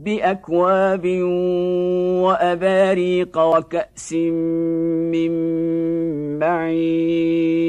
بأكواب وأباريق وكأس من معين.